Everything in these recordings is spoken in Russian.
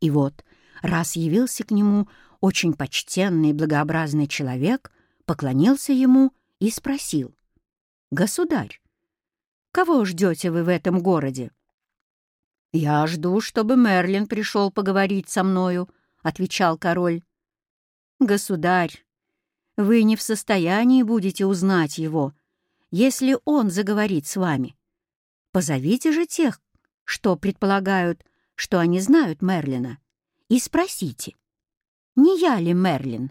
И вот, раз явился к нему очень почтенный и благообразный человек, поклонился ему и спросил, «Государь, кого ждете вы в этом городе?» «Я жду, чтобы Мерлин пришел поговорить со мною», — отвечал король. «Государь, вы не в состоянии будете узнать его, если он заговорит с вами. Позовите же тех, что предполагают, что они знают Мерлина, и спросите, не я ли Мерлин?»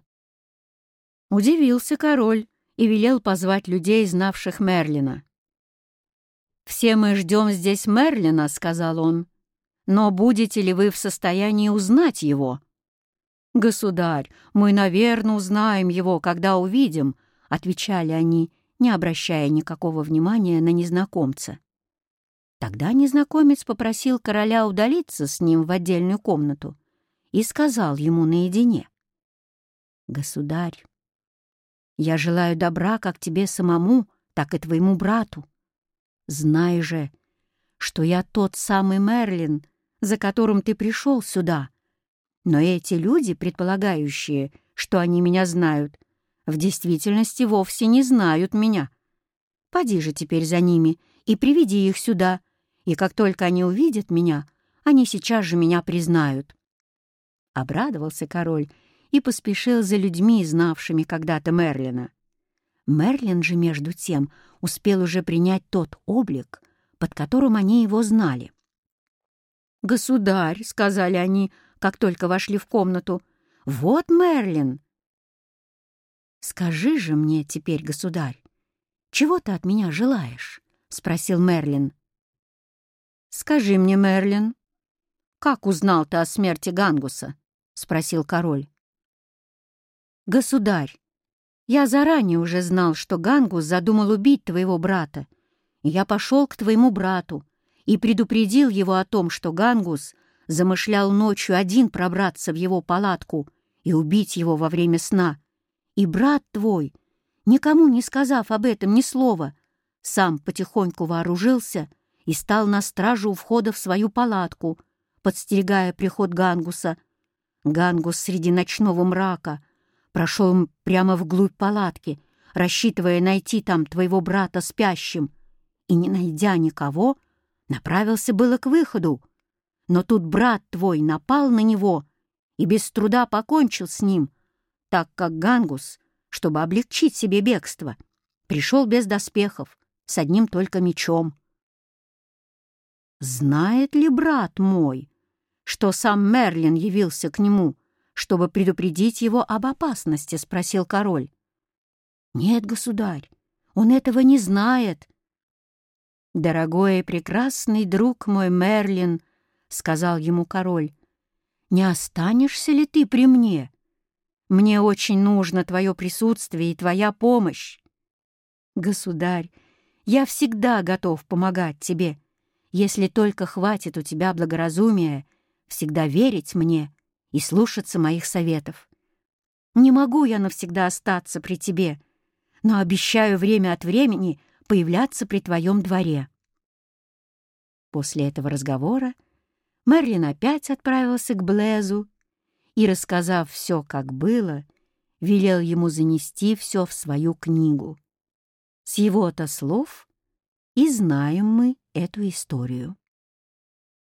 Удивился король и велел позвать людей, знавших Мерлина. «Все мы ждем здесь Мерлина», — сказал он. «Но будете ли вы в состоянии узнать его?» «Государь, мы, наверное, узнаем его, когда увидим», — отвечали они, не обращая никакого внимания на незнакомца. Тогда незнакомец попросил короля удалиться с ним в отдельную комнату и сказал ему наедине. «Государь, я желаю добра как тебе самому, так и твоему брату. Знай же, что я тот самый Мерлин, за которым ты пришел сюда. Но эти люди, предполагающие, что они меня знают, в действительности вовсе не знают меня. Поди же теперь за ними и приведи их сюда, и как только они увидят меня, они сейчас же меня признают». Обрадовался король и поспешил за людьми, знавшими когда-то Мерлина. Мерлин же, между тем, успел уже принять тот облик, под которым они его знали. «Государь», — сказали они, как только вошли в комнату, — «вот Мерлин». «Скажи же мне теперь, государь, чего ты от меня желаешь?» — спросил Мерлин. «Скажи мне, Мерлин, как узнал ты о смерти Гангуса?» — спросил король. «Государь, я заранее уже знал, что Гангус задумал убить твоего брата, я пошел к твоему брату и предупредил его о том, что Гангус замышлял ночью один пробраться в его палатку и убить его во время сна. И брат твой, никому не сказав об этом ни слова, сам потихоньку вооружился и стал на стражу у входа в свою палатку, подстерегая приход Гангуса. Гангус среди ночного мрака — прошел прямо вглубь палатки, рассчитывая найти там твоего брата спящим, и, не найдя никого, направился было к выходу. Но тут брат твой напал на него и без труда покончил с ним, так как Гангус, чтобы облегчить себе бегство, пришел без доспехов, с одним только мечом. Знает ли брат мой, что сам Мерлин явился к нему чтобы предупредить его об опасности?» — спросил король. «Нет, государь, он этого не знает». «Дорогой и прекрасный друг мой Мерлин», — сказал ему король, — «не останешься ли ты при мне? Мне очень нужно твое присутствие и твоя помощь». «Государь, я всегда готов помогать тебе, если только хватит у тебя благоразумия всегда верить мне и слушаться моих советов. Не могу я навсегда остаться при тебе, но обещаю время от времени появляться при твоем дворе». После этого разговора Мерлин опять отправился к Блезу и, рассказав все, как было, велел ему занести все в свою книгу. С его-то слов и знаем мы эту историю.